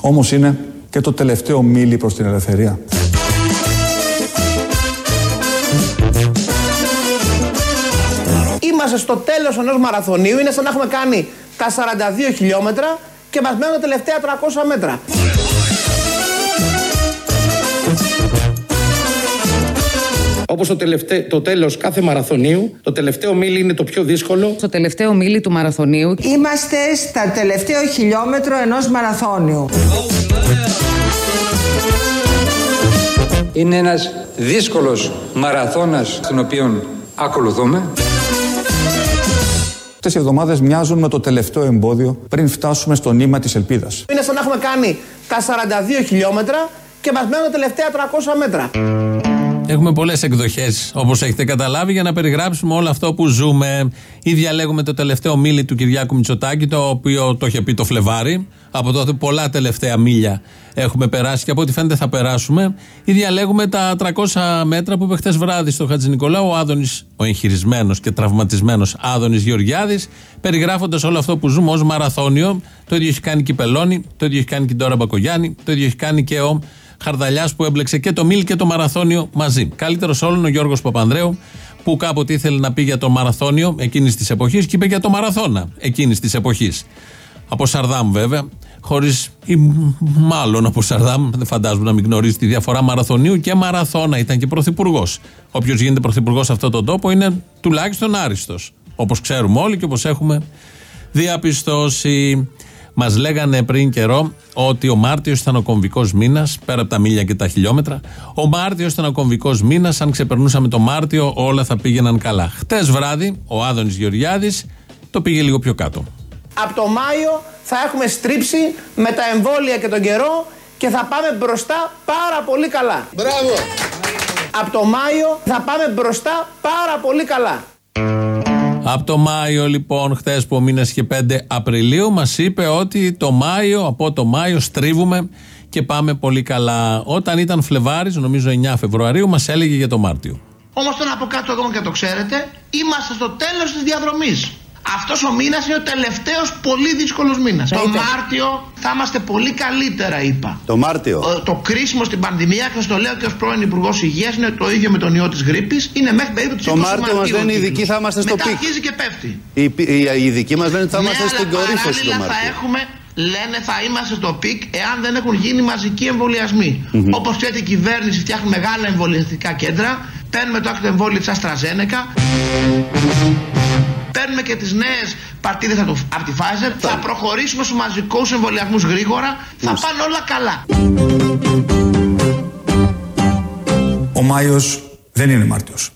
Όμως είναι και το τελευταίο μίλι προς την ελευθερία. Είμαστε στο τέλος ενός μαραθωνίου, είναι σαν να έχουμε κάνει τα 42 χιλιόμετρα και μας μένουν τα τελευταία 300 μέτρα. Όπως το, τελευταίο, το τέλος κάθε μαραθωνίου, το τελευταίο μίλι είναι το πιο δύσκολο. Στο τελευταίο μίλι του μαραθωνίου. Είμαστε στα τελευταίο χιλιόμετρο ενός μαραθώνιου. Είναι ένας δύσκολος μαραθώνας τον οποίο ακολουθούμε. Αυτές οι εβδομάδες μοιάζουν με το τελευταίο εμπόδιο πριν φτάσουμε στο νήμα της ελπίδας. Είναι σαν να έχουμε κάνει τα 42 χιλιόμετρα και μας μένουν τα τελευταία 300 μέτρα. Έχουμε πολλές εκδοχές, όπως έχετε καταλάβει, για να περιγράψουμε όλο αυτό που ζούμε. Ή διαλέγουμε το τελευταίο μίλι του Κυριάκου Μητσοτάκη, το οποίο το είχε πει το Φλεβάρι. Από τότε πολλά τελευταία μίλια έχουμε περάσει και από ό,τι φαίνεται θα περάσουμε. Ή διαλέγουμε τα 300 μέτρα που είπε χτες βράδυ στο Χατζη Νικολάου ο Άδωνης, ο εγχειρισμένος και τραυματισμένος Άδωνης Γεωργιάδης, περιγράφοντας όλο αυτό που ζούμε ως μαραθώνιο. Το ίδιο έχει κάνει και η Πελώνη, το ίδιο έχει κάνει και η Ντόρα Μπακογιάννη, το ίδιο έχει κάνει και ο Χαρδαλιάς που έμπλεξε και το Μίλ και το Μαραθώνιο μαζί. Καλύτερος όλων ο Γιώργος Παπανδρέου που κάποτε ήθελε να πει για το Μαραθώνιο εκείνης της εποχής και είπε για το Μαραθώνα εκείνης της εποχής. Από Σαρδάμ βέβαια, χωρίς ή μάλλον από Σαρδάμ, δεν φαντάζομαι να μην γνωρίζει τη διαφορά μαραθωνίου και μαραθώνα. Ήταν και πρωθυπουργός. Όποιος γίνεται πρωθυπουργός σε αυτόν τον τόπο είναι τουλάχιστον άριστος. Όπως ξέρουμε όλοι και όπως έχουμε διαπιστώσει. Μας λέγανε πριν καιρό ότι ο Μάρτιος ήταν ο κομβικός μήνας, πέρα από τα μίλια και τα χιλιόμετρα. Ο Μάρτιος ήταν ο κομβικός μήνας. Αν ξεπερνούσαμε το Μάρτιο, όλα θα πήγαιναν καλά. Χτες βράδυ, ο Άδωνης Γεωργιάδης το πήγε λίγο πιο κάτω. Από το Μάιο θα έχουμε στρίψει με τα εμβόλια και τον καιρό και θα πάμε μπροστά πάρα πολύ καλά. Μπράβο! Από το Μάιο θα πάμε μπροστά πάρα πολύ καλά. Από το Μάιο, λοιπόν, χθες που ο μήνας είχε 5 Απριλίου, μας είπε ότι το Μάιο, από το Μάιο στρίβουμε και πάμε πολύ καλά. Όταν ήταν Φλεβάρης, νομίζω 9 Φεβρουαρίου, μας έλεγε για το Μάρτιο. Όμως τον από κάτω ακόμα και το ξέρετε, είμαστε στο τέλος της διαδρομής. Αυτός ο μήνας είναι ο τελευταίος πολύ δύσκολος μήνας. Το Μάρτιο θα είμαστε πολύ καλύτερα, είπα. Το Μάρτιο. Ο- το κρίσιμο στην πανδημία, και σας το λέω και ως πρώην Υπουργός Υγείας, είναι το ίδιο με τον ιό της γρίπης. Είναι μέχρι περίπου τις Το 20 Μάρτιο μας Μαρτίου λένε ο οι ειδικοί κύκλος. θα είμαστε στο Μετά peak. αρχίζει και πέφτει. Οι, οι, οι ειδικοί μας λένε ότι θα ναι, είμαστε αλλά στην κορύφωση το παράλληλα θα Μάρτιο. έχουμε, λένε θα είμαστε στο peak εάν δεν έχουν γίνει μαζικοί εμβολιασμοί. Όπως ξέρετε η κυβέρνηση φτιάχνει μεγάλα εμβολιαστικά κέντρα. Παίρνουμε το άκρη εμβόλιο της AstraZeneca. Παίρνουμε και τις νέες παρτίδες από, το, από τη Pfizer. Θα προχωρήσουμε στους μαζικούς εμβολιασμούς γρήγορα. Θα πάνε όλα καλά. Ο Μάιος δεν είναι Μάρτιος.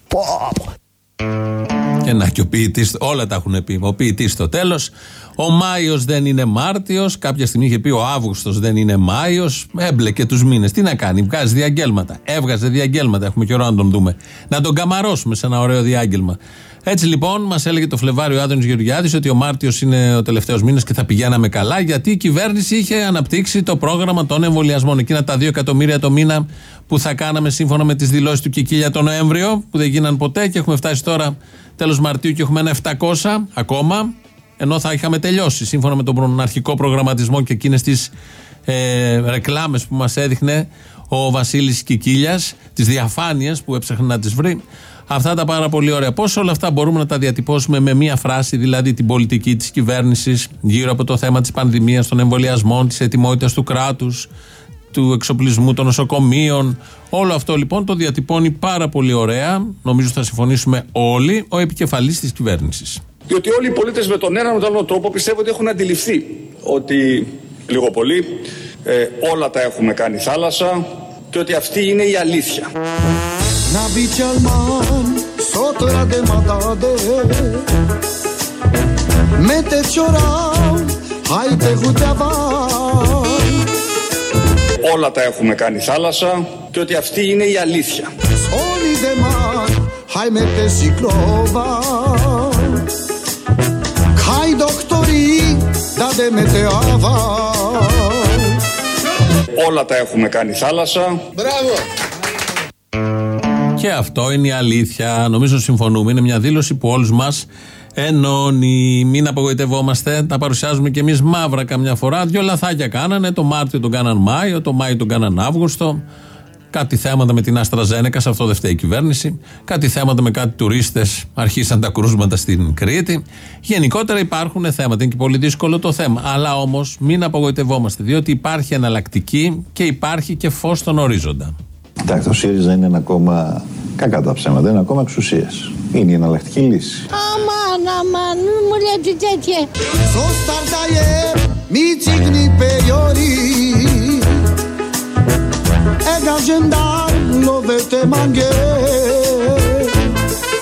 Και να και ο ποιητής, όλα τα έχουν πει. Ο ποιητής στο τέλος. Ο Μάιος δεν είναι Μάρτιος. Κάποια στιγμή είχε πει ο Αύγουστος δεν είναι Μάιος. Έμπλεκε τους μήνες. Τι να κάνει, βγάζει διαγγέλματα. Έβγαζε διαγγέλματα. Έχουμε καιρό να τον δούμε. Να τον καμαρώσουμε σε ένα ωραίο διάγγελμα. Έτσι λοιπόν, μας έλεγε το Φλεβάριο Άδωνης Γεωργιάδης ότι ο Μάρτιος είναι ο τελευταίος μήνα και θα πηγαίναμε καλά, γιατί η κυβέρνηση είχε αναπτύξει το πρόγραμμα των εμβολιασμών. Εκείνα τα 2 εκατομμύρια το μήνα που θα κάναμε σύμφωνα με τις δηλώσεις του Κικίλια το Νοέμβριο, που δεν γίναν ποτέ και έχουμε φτάσει τώρα τέλος Μαρτίου και έχουμε ένα 700 ακόμα, ενώ θα είχαμε τελειώσει σύμφωνα με τον αρχικό προγραμματισμό και εκείνες τις ε, ρεκλάμες που μας έδειχνε ο Βασίλης Κικίλιας, τις διαφάνειες που έψαχνε να τις βρει. Αυτά τα πάρα πολύ ωραία. Πώς όλα αυτά μπορούμε να τα διατυπώσουμε με μία φράση, δηλαδή την πολιτική της κυβέρνησης γύρω από το θέμα της πανδημίας, των εμβολιασμών, της ετοιμότητας του κράτους, του εξοπλισμού των νοσοκομείων. Όλο αυτό λοιπόν το διατυπώνει πάρα πολύ ωραία. Νομίζω θα συμφωνήσουμε όλοι. Ο επικεφαλής της κυβέρνησης. Διότι όλοι οι πολίτες με τον ένα με τον άλλο τρόπο πιστεύω ότι έχουν αντιληφθεί ότι λίγο πολύ ε, όλα τα έχουμε κάνει θάλασσα και ότι αυτή είναι η αλήθεια. Όλα τα έχουμε κάνει θάλασσα και ότι αυτή είναι η αλήθεια. Όλα τα έχουμε κάνει θάλασσα. Και αυτό είναι η αλήθεια. Νομίζω συμφωνούμε. Είναι μια δήλωση που όλους μας ενώνει. Μην απογοητευόμαστε. Τα παρουσιάζουμε κι εμείς μαύρα καμιά φορά. Δύο λαθάκια κάνανε. Το Μάρτιο τον κάναν Μάιο, το Μάιο τον κάναν Αύγουστο. Κάτι θέματα με την Άστρα Ζένεκα, σε αυτό δεν φταίει η κυβέρνηση. Κάτι θέματα με κάτι τουρίστες, αρχίσαν τα κρούσματα στην Κρήτη. Γενικότερα υπάρχουν θέματα. Είναι και πολύ δύσκολο το θέμα. Αλλά όμως μην απογοητευόμαστε, διότι υπάρχει εναλλακτική και υπάρχει και φως στον ορίζοντα. Κοιτάξτε, το ΣΥΡΙΖΑ είναι ένα κόμμα κακά τα ψέματα, είναι ένα κόμμα εξουσίας. Είναι η εναλλακτική λύση. Αμάν, αμάν, μην μου λέτε τέτοια.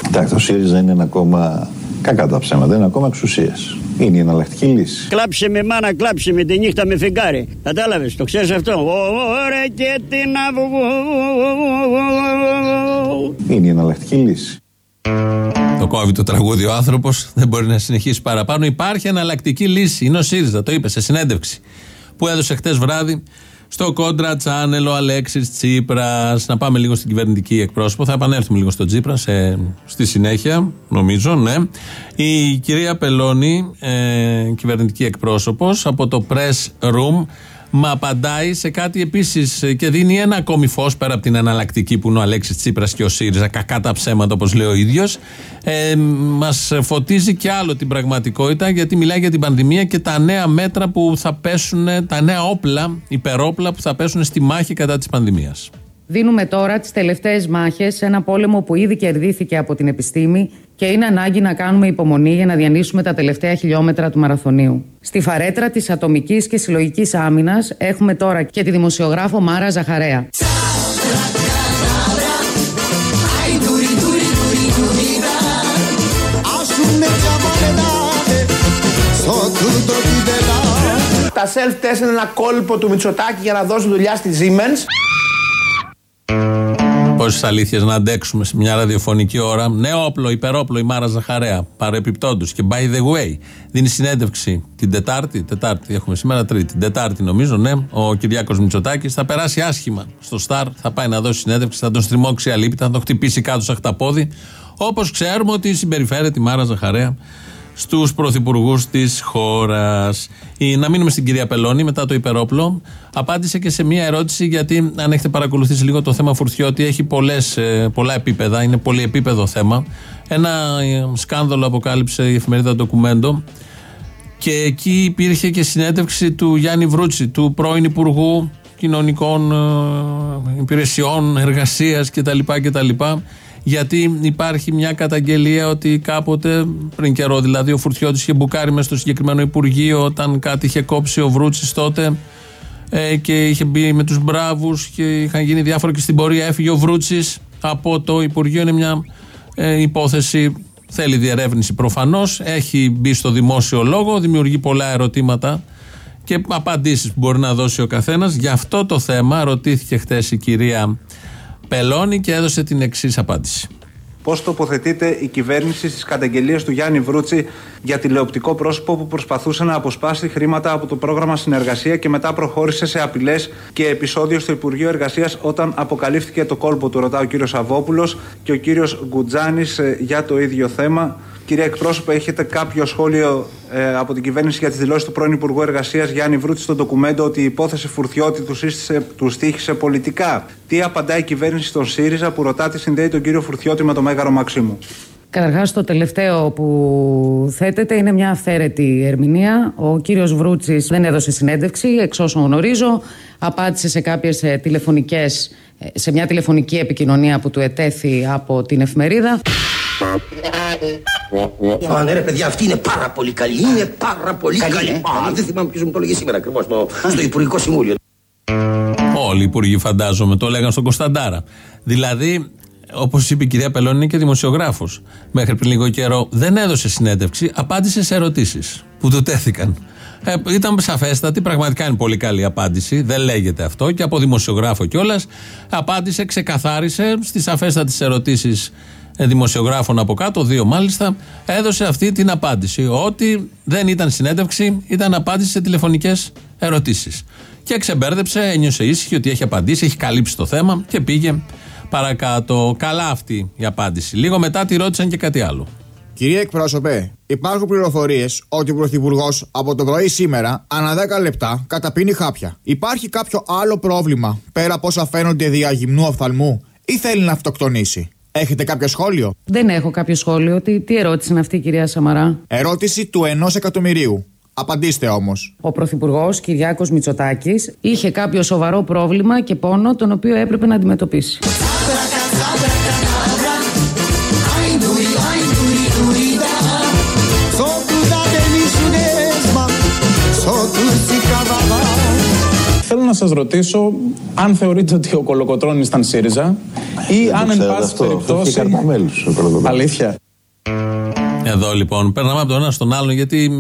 Κοιτάξτε, το ΣΥΡΙΖΑ είναι ένα κόμμα κακά τα ψέματα, είναι ένα κόμμα εξουσίας. Είναι η εναλλακτική λύση. Κλάψε με μάνα, κλάψε με τη νύχτα με φεγγάρι. Κατάλαβες, το ξέρεις αυτό; Ωραία και την αυγό. Είναι η εναλλακτική λύση. Το κόβει το τραγούδι ο άνθρωπος, δεν μπορεί να συνεχίσει παραπάνω. Υπάρχει εναλλακτική λύση. Είναι ο ΣΥΡΙΖΑ, το είπε σε συνέντευξη που έδωσε χτες βράδυ στο κόντρα τσάνελ ο Αλέξης Τσίπρας. Να πάμε λίγο στην κυβερνητική εκπρόσωπο. Θα επανέλθουμε λίγο στον Τσίπρα σε, στη συνέχεια, νομίζω, ναι. Η κυρία Πελώνη, ε, κυβερνητική εκπρόσωπος, από το Press Room, Μα απαντάει σε κάτι επίσης και δίνει ένα ακόμη φως πέρα από την εναλλακτική που είναι ο Αλέξης Τσίπρας και ο ΣΥΡΙΖΑ, κακά τα ψέματα όπως λέει ο ίδιος. Ε, Μας φωτίζει και άλλο την πραγματικότητα γιατί μιλάει για την πανδημία και τα νέα μέτρα που θα πέσουν, τα νέα όπλα, υπερόπλα που θα πέσουν στη μάχη κατά της πανδημίας. Δίνουμε τώρα τις τελευταίες μάχες σε ένα πόλεμο που ήδη κερδίθηκε από την επιστήμη και είναι ανάγκη να κάνουμε υπομονή για να διανύσουμε τα τελευταία χιλιόμετρα του μαραθωνίου. Στη φαρέτρα της ατομικής και συλλογικής άμυνας έχουμε τώρα και τη δημοσιογράφο Μάρα Ζαχαρέα. Τα self-test είναι ένα κόλπο του Μητσοτάκη για να δώσει δουλειά στη Siemens. Πόσες αλήθειες να αντέξουμε σε μια ραδιοφωνική ώρα. Νέο όπλο, υπερόπλο, η Μάρα Ζαχαρέα. Παρεπιπτόντως. Και by the way, δίνει συνέντευξη την Τετάρτη. Τετάρτη έχουμε σήμερα, Τρίτη. Την Τετάρτη νομίζω, ναι. Ο Κυριάκος Μητσοτάκης θα περάσει άσχημα στο Σταρ. Θα πάει να δώσει συνέντευξη, θα τον στριμώξει αλήπητα, θα τον χτυπήσει κάτω σαν χταπόδι. Όπως ξέρουμε ότι συμπεριφέρεται η Μάρα Ζαχαρέα στους πρωθυπουργούς της χώρας. Να μείνουμε στην κυρία Πελώνη μετά το υπερόπλο. Απάντησε και σε μία ερώτηση, γιατί αν έχετε παρακολουθήσει λίγο το θέμα Φουρτιώτη, έχει πολλές, ε, πολλά επίπεδα, είναι πολύ επίπεδο θέμα. Ένα ε, σκάνδαλο αποκάλυψε η εφημερίδα Ντοκουμέντο και εκεί υπήρχε και συνέντευξη του Γιάννη Βρούτσι, του πρώην Υπουργού Κοινωνικών ε, Υπηρεσιών, Εργασίας κτλ. κτλ γιατί υπάρχει μια καταγγελία ότι κάποτε, πριν καιρό δηλαδή, ο Φουρτιώτης είχε μπουκάρει μέσα στο συγκεκριμένο Υπουργείο όταν κάτι είχε κόψει ο Βρούτσης τότε ε, και είχε μπει με τους μπράβους και είχαν γίνει διάφορα και στην πορεία έφυγε ο Βρούτσης από το Υπουργείο. Είναι μια ε, υπόθεση, θέλει διερεύνηση προφανώς. Έχει μπει στο δημόσιο λόγο, δημιουργεί πολλά ερωτήματα και απαντήσεις που μπορεί να δώσει ο καθένας. Γι' αυτό το θέμα ρωτήθηκε χθε η κυρία Πελώνει και έδωσε την εξής απάντηση. Πώς τοποθετείται η κυβέρνηση στις καταγγελίες του Γιάννη Βρούτσι για τηλεοπτικό πρόσωπο που προσπαθούσε να αποσπάσει χρήματα από το πρόγραμμα συνεργασία και μετά προχώρησε σε απειλές και επεισόδιο στο Υπουργείο Εργασίας όταν αποκαλύφθηκε το κόλπο του, ρωτά ο κύριος Αβόπουλο και ο κύριος Γκουτζάνης ε, για το ίδιο θέμα. Κυρία Εκπρόσωπε, έχετε κάποιο σχόλιο ε, από την κυβέρνηση για τις δηλώσεις του πρώην Υπουργού Εργασίας Γιάννη Βρούτση στο ντοκουμέντο ότι η υπόθεση Φουρτιώτη του, σύστησε, του στήχησε πολιτικά; Τι απαντάει η κυβέρνηση στον ΣΥΡΙΖΑ που ρωτά τι συνδέει τον κύριο Φουρτιώτη με το Μέγαρο Μαξίμου; Καταρχάς, το τελευταίο που θέτεται είναι μια αυθαίρετη ερμηνεία. Ο κύριος Βρούτση δεν έδωσε συνέντευξη, εξ όσων γνωρίζω. Απάντησε σε κάποιες τηλεφωνικές, σε μια τηλεφωνική επικοινωνία που του ετέθη από την εφημερίδα. Α, ναι, ρε παιδιά, αυτή είναι πάρα πολύ καλή. Είναι πάρα πολύ καλή. καλή. Α, δεν θυμάμαι ποιος μου το λέγε σήμερα ακριβώς στο, στο Υπουργικό Συμβούλιο. Όλοι οι υπουργοί, φαντάζομαι, το έλεγαν στον Κωνσταντάρα. Δηλαδή, όπως είπε η κυρία Πελώνη, είναι και δημοσιογράφος. Μέχρι πριν λίγο καιρό δεν έδωσε συνέντευξη, απάντησε σε ερωτήσεις που του τέθηκαν. Ε, ήταν σαφέστατη, πραγματικά είναι πολύ καλή απάντηση. Δεν λέγεται αυτό και από δημοσιογράφο κιόλας. Απάντησε, ξεκαθάρισε στις σαφέστατες ερωτήσεις ε, δημοσιογράφων από κάτω, δύο μάλιστα, έδωσε αυτή την απάντηση. Ότι δεν ήταν συνέντευξη, ήταν απάντηση σε τηλεφωνικές ερωτήσεις. Και ξεμπέρδεψε, ένιωσε ήσυχη ότι έχει απαντήσει, έχει καλύψει το θέμα και πήγε παρακάτω. Καλά αυτή η απάντηση. Λίγο μετά τη ρώτησαν και κάτι άλλο. Κυρία εκπρόσωπε, υπάρχουν πληροφορίες ότι ο Πρωθυπουργός από το πρωί σήμερα, ανά 10 λεπτά, καταπίνει χάπια. Υπάρχει κάποιο άλλο πρόβλημα πέρα από όσα φαίνονται δια γυμνού οφθαλμού ή θέλει να αυτοκτονήσει; Έχετε κάποιο σχόλιο; Δεν έχω κάποιο σχόλιο. Τι, τι ερώτηση είναι αυτή, κυρία Σαμαρά; Ερώτηση του ενός εκατομμυρίου. Απαντήστε όμως. Ο Πρωθυπουργός Κυριάκος Μητσοτάκης είχε κάποιο σοβαρό πρόβλημα και πόνο τον οποίο έπρεπε να αντιμετωπίσει. Θέλω να σας ρωτήσω αν θεωρείτε ότι ο Κολοκοτρώνης ήταν ΣΥΡΙΖΑ ή αν εν πάση περιπτώσει... Αλήθεια. Εδώ λοιπόν περνάμε από τον ένα στον άλλον γιατί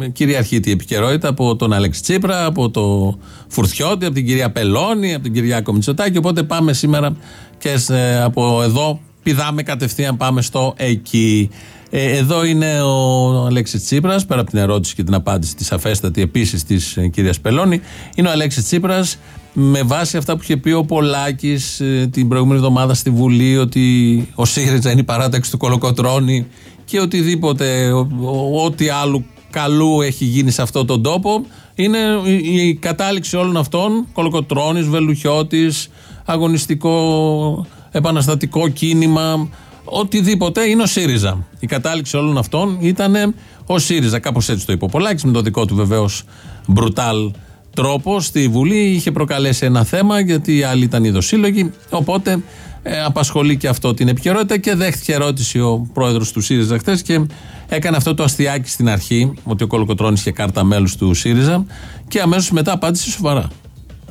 ε, κυριαρχεί η επικαιρότητα από τον Αλέξη Τσίπρα, από το Φουρτιώτη, από την κυρία Πελώνη, από την κυρία Κομιτσοτάκη. Οπότε πάμε σήμερα και σε, από εδώ πηδάμε κατευθείαν πάμε στο εκεί. Ε, εδώ είναι ο Αλέξης Τσίπρας, πέρα από την ερώτηση και την απάντηση της αφέστατη επίσης της ε, κυρίας Πελώνη. Είναι ο Αλέξης Τσίπρας με βάση αυτά που είχε πει ο Πολάκης ε, την προηγούμενη εβδομάδα στη Βουλή, ότι ο ΣΥΡΙΖΑ είναι η παράταξη του Κολοκοτρώνη και οτιδήποτε, ό,τι άλλο καλού έχει γίνει σε αυτόν τον τόπο. Είναι η κατάληξη όλων αυτών, Κολοκοτρώνης, Βελουχιώτης, αγωνιστικό επαναστατικό κίνημα, οτιδήποτε είναι ο ΣΥΡΙΖΑ. Η κατάληξη όλων αυτών ήταν ο ΣΥΡΙΖΑ. Κάπως έτσι το είπε ο Πολάκης, με το δικό του βεβαίως μπρουτάλ τρόπο στη Βουλή. Είχε προκαλέσει ένα θέμα γιατί οι άλλοι ήταν ειδοσύλλογοι. Οπότε ε, απασχολεί και αυτό την επικαιρότητα και δέχτηκε ερώτηση ο πρόεδρος του ΣΥΡΙΖΑ χθες και έκανε αυτό το αστιάκι στην αρχή, ότι ο Κολοκοτρόνη είχε κάρτα μέλους του ΣΥΡΙΖΑ και αμέσως μετά απάντησε σοβαρά.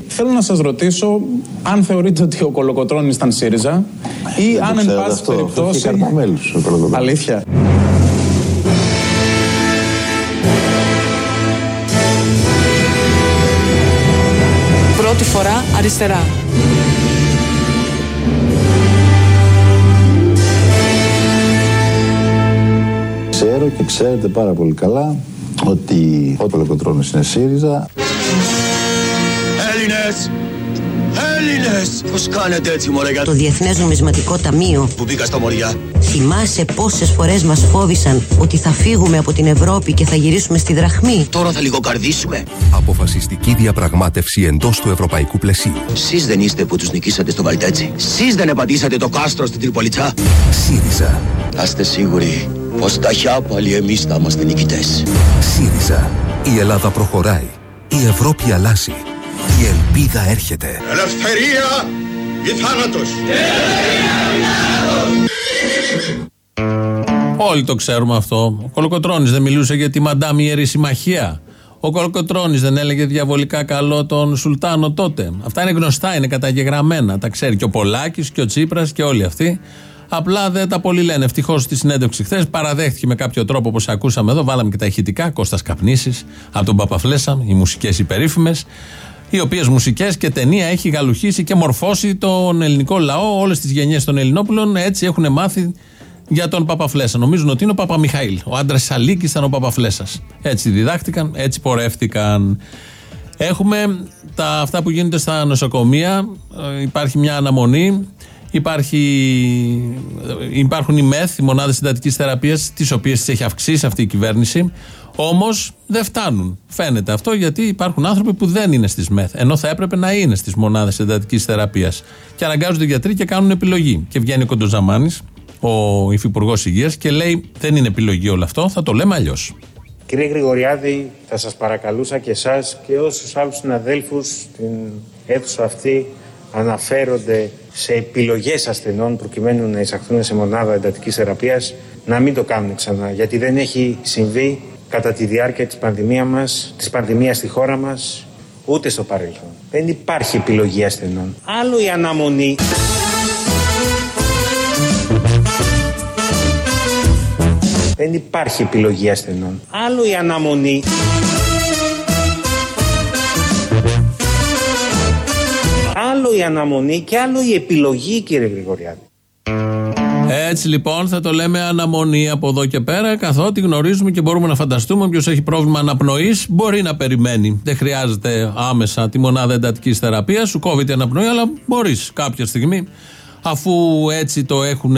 Θέλω να σας ρωτήσω αν θεωρείτε ότι ο Κολοκοτρώνης ήταν ΣΥΡΙΖΑ ή αν εν πάση περιπτώσει... Αλήθεια. Πρώτη φορά αριστερά. Ξέρω και ξέρετε πάρα πολύ καλά ότι ο Κολοκοτρώνης είναι ΣΥΡΙΖΑ. Έλληνες! Έλληνες! Πώς κάνετε έτσι μωρέ Το Διεθνές Νομισματικό Ταμείο που μπήκα στα μωριά. Θυμάσαι πόσες φορές μας φόβησαν ότι θα φύγουμε από την Ευρώπη και θα γυρίσουμε στη δραχμή; Τώρα θα λιγοκαρδίσουμε. Αποφασιστική διαπραγμάτευση εντός του ευρωπαϊκού πλαισίου. Σεις δεν είστε που τους νικήσατε στο Βαλτέτσι. Σεις δεν επαντήσατε το κάστρο στην Τριπολιτσά. ΣΥΡΙΖΑ. Άστε σίγουροι πως ταχιά πάλι εμείς θα είμαστε νικητές. ΣΥΡΙΖΑ. Η Ελλάδα προχωράει. Η Ευρώπη αλλάζει. Η ελπίδα έρχεται. Ελευθερία ή θάνατος. Όλοι το ξέρουμε αυτό. Ο Κολοκοτρώνης δεν μιλούσε για τη Μαντάμ Ιερή Συμμαχία. Ο Κολοκοτρώνης δεν έλεγε διαβολικά καλό τον Σουλτάνο τότε. Αυτά είναι γνωστά, είναι καταγεγραμμένα. Τα ξέρει και ο Πολάκης και ο Τσίπρας και όλοι αυτοί. Απλά δεν τα πολύ λένε. Ευτυχώς στη συνέντευξη χθες παραδέχτηκε με κάποιο τρόπο όπως ακούσαμε εδώ. Βάλαμε και τα ηχητικά. Κώστας Καπνίσης από τον Παπαφλέσα, οι μουσικές υπερήφημες. Οι οποίες μουσικές και ταινία έχει γαλουχίσει και μορφώσει τον ελληνικό λαό. Όλες τις γενιές των Ελληνόπουλων έτσι έχουν μάθει για τον Παπαφλέσα. Νομίζουν ότι είναι ο Παπαμιχαήλ. Ο άντρας Σαλίκης ήταν ο Παπαφλέσας. Έτσι διδάχτηκαν, έτσι πορεύτηκαν. Έχουμε τα, αυτά που γίνονται στα νοσοκομεία. Ε, υπάρχει μια αναμονή. Υπάρχει, υπάρχουν οι ΜΕΘ, οι μονάδες συντατικής θεραπείας, τις οποίες τις έχει αυξήσει αυτή η κυβέρνηση. Όμως δεν φτάνουν. Φαίνεται αυτό γιατί υπάρχουν άνθρωποι που δεν είναι στις ΜΕΘ. Ενώ θα έπρεπε να είναι στις μονάδες εντατικής θεραπείας. Και αναγκάζονται οι γιατροί και κάνουν επιλογή. Και βγαίνει ο Κοντοζαμάνης, ο υφυπουργός υγείας, και λέει: Δεν είναι επιλογή όλο αυτό, θα το λέμε αλλιώς. Κύριε Γρηγοριάδη, θα σας παρακαλούσα και εσάς και όσους άλλους συναδέλφους στην αίθουσα αυτή αναφέρονται σε επιλογές ασθενών προκειμένου να εισαχθούν σε μονάδα εντατικής θεραπείας να μην το κάνουν ξανά γιατί δεν έχει συμβεί κατά τη διάρκεια της πανδημίας μας, της πανδημίας στη χώρα μας ούτε στο παρελθόν. Δεν υπάρχει επιλογή ασθενών. Άλλο η αναμονή Δεν υπάρχει επιλογή ασθενών. Άλλο η αναμονή. Άλλο η αναμονή και άλλο η επιλογή κύριε Γρηγοριάδη. Έτσι λοιπόν θα το λέμε αναμονή από εδώ και πέρα, καθότι γνωρίζουμε και μπορούμε να φανταστούμε όποιος έχει πρόβλημα αναπνοής μπορεί να περιμένει. Δεν χρειάζεται άμεσα τη μονάδα εντατικής θεραπείας, σου κόβει την αναπνοή, αλλά μπορείς κάποια στιγμή, αφού έτσι το έχουν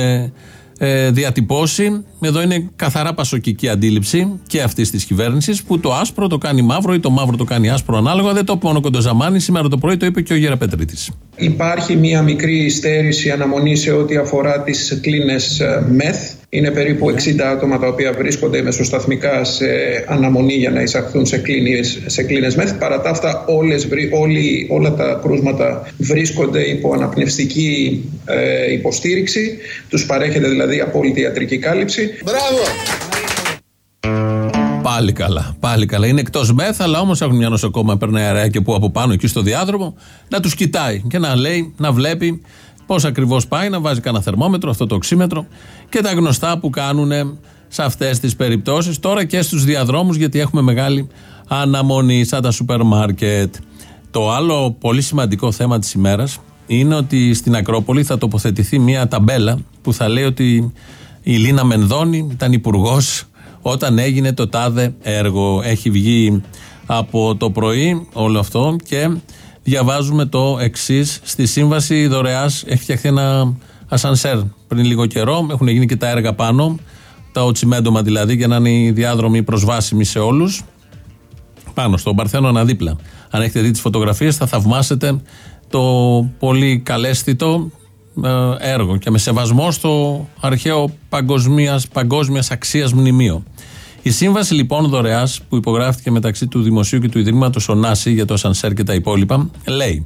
ε, διατυπώσει. Εδώ είναι καθαρά πασοκική αντίληψη και αυτής της κυβέρνησης που το άσπρο το κάνει μαύρο ή το μαύρο το κάνει άσπρο ανάλογα. Δεν το είπε μόνο Κοντοζαμάνη, σήμερα το πρωί το είπε και ο Γέρα Πετρίτη. Υπάρχει μία μικρή στέρηση αναμονή σε ό,τι αφορά τις κλίνες μεθ. Είναι περίπου 60 άτομα τα οποία βρίσκονται μεσοσταθμικά σε αναμονή για να εισαχθούν σε κλίνες, σε κλίνες μεθ. Παρά τα αυτά όλες, όλοι, όλα τα κρούσματα βρίσκονται υπό αναπνευστική ε, υποστήριξη. Τους παρέχεται δηλαδή απόλυτη ιατρική κάλυψη. Μπράβο! Πάλι καλά, πάλι καλά. Είναι εκτός μεθ, αλλά όμως έχουν μια νοσοκόμα, παίρνει αεραία και που από πάνω εκεί στο διάδρομο να τους κοιτάει και να λέει, να βλέπει πώς ακριβώς πάει, να βάζει κανένα θερμόμετρο, αυτό το οξύμετρο και τα γνωστά που κάνουν σε αυτές τις περιπτώσεις. Τώρα και στους διαδρόμους, γιατί έχουμε μεγάλη αναμονή, σαν τα σούπερ μάρκετ. Το άλλο πολύ σημαντικό θέμα της ημέρας είναι ότι στην Ακρόπολη θα τοποθετηθεί μια ταμπέλα που θα λέει ότι η Λίνα Μενδώνη ήταν υπουργός όταν έγινε το τάδε έργο. Έχει βγει από το πρωί όλο αυτό και διαβάζουμε το εξής. Στη σύμβαση δωρεάς έχει φτιαχτεί ένα ασανσέρ πριν λίγο καιρό. Έχουν γίνει και τα έργα πάνω. Τα οτσιμέντομα δηλαδή για να είναι οι διάδρομοι προσβάσιμοι σε όλους. Πάνω στον Παρθένο δίπλα. Αν έχετε δει τις φωτογραφίες, θα θαυμάσετε το πολύ καλέσθητο ε, έργο και με σεβασμό στο αρχαίο παγκοσμίας, παγκόσμιας αξίας μνημείο. Η σύμβαση λοιπόν δωρεάς που υπογράφηκε μεταξύ του Δημοσίου και του Ιδρύματος Ονάση για το Σανσέρ και τα υπόλοιπα λέει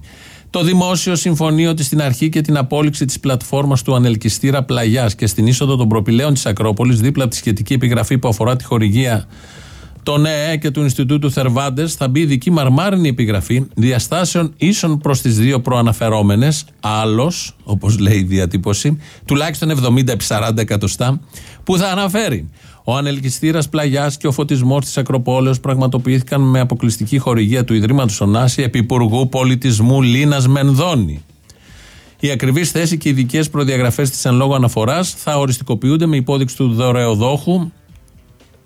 το δημόσιο συμφωνεί ότι στην αρχή και την απόλυξη της πλατφόρμας του ανελκυστήρα πλαγιάς και στην είσοδο των προπηλαίων της Ακρόπολης, δίπλα από τη σχετική επιγραφή που αφορά τη χορηγία των ΕΕ και του Ινστιτούτου Θερβάντες, θα μπει ειδική μαρμάρινη επιγραφή διαστάσεων ίσων προς τις δύο προαναφερόμενες, άλλος, όπως λέει η διατύπωση, τουλάχιστον 70 επί 40 εκατοστά, που θα αναφέρει ο ανελκυστήρας πλαγιάς και ο φωτισμός της Ακροπόλεως πραγματοποιήθηκαν με αποκλειστική χορηγία του Ιδρύματος Ονάση Επιπουργού Πολιτισμού Λίνας Μενδώνη. Οι ακριβεί θέση και οι ειδικές προδιαγραφές της εν λόγω αναφοράς θα οριστικοποιούνται με υπόδειξη του δωρεοδόχου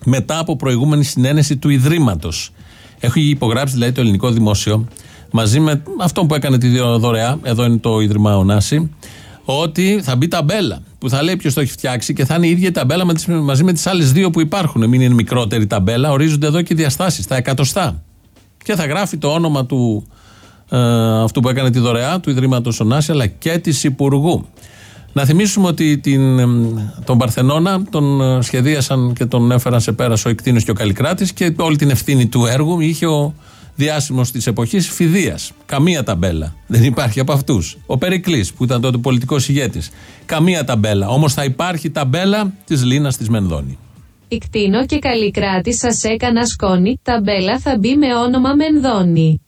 μετά από προηγούμενη συνένεση του Ιδρύματος. Έχει υπογράψει δηλαδή το ελληνικό δημόσιο μαζί με αυτό που έκανε τη δωρεά, εδώ είναι το Ίδρυμα Ονάση, ότι θα μπει ταμπέλα που θα λέει ποιος το έχει φτιάξει και θα είναι η ίδια η ταμπέλα μαζί με τις άλλες δύο που υπάρχουν. Μην είναι μικρότερη ταμπέλα, ορίζονται εδώ και διαστάσεις, τα εκατοστά. Και θα γράφει το όνομα του ε, αυτού που έκανε τη δωρεά, του Ιδρύματος Ονάση, αλλά και της Υπουργού. Να θυμίσουμε ότι την, τον Παρθενώνα τον ε, σχεδίασαν και τον έφεραν σε πέρας ο Εκτίνο και ο Καλλικράτη και όλη την ευθύνη του έργου είχε ο διάσημος της εποχής Φιδίας. Καμία ταμπέλα. Δεν υπάρχει από αυτούς. Ο Περικλής, που ήταν τότε πολιτικός ηγέτης. Καμία ταμπέλα. Όμως θα υπάρχει ταμπέλα της Λίνας της Μενδώνη. Ικτίνο και Καλλικράτη σας έκανα σκόνη. Ταμπέλα θα μπει με όνομα Μενδώνη.